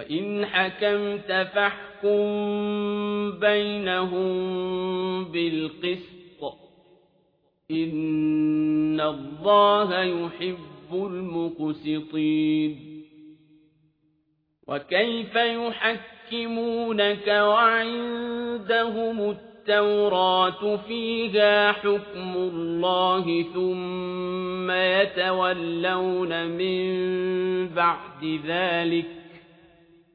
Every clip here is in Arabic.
وإن حكمت فاحكم بينهم بالقسط إن الله يحب المقسطين وكيف يحكمونك وعندهم التوراة فيها حكم الله ثم يتولون من بعد ذلك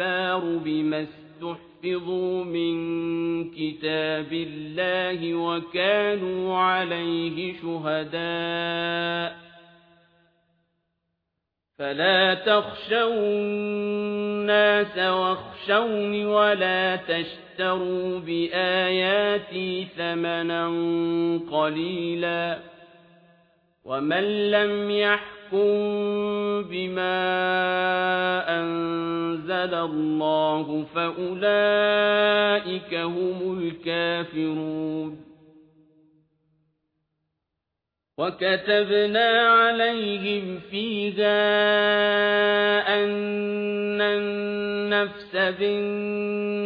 الأحبار بما استحفظوا من كتاب الله وكانوا عليه شهداء فلا تخشوا الناس واخشوني ولا تشتروا بآياتي ثمنا قليلا ومن لم يحكم بما أنزل الله فأولئك هم الكافرون وكتبنا عليهم فيها أن النفس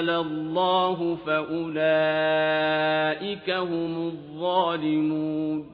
أنزل الله فأولئك هم الظالمون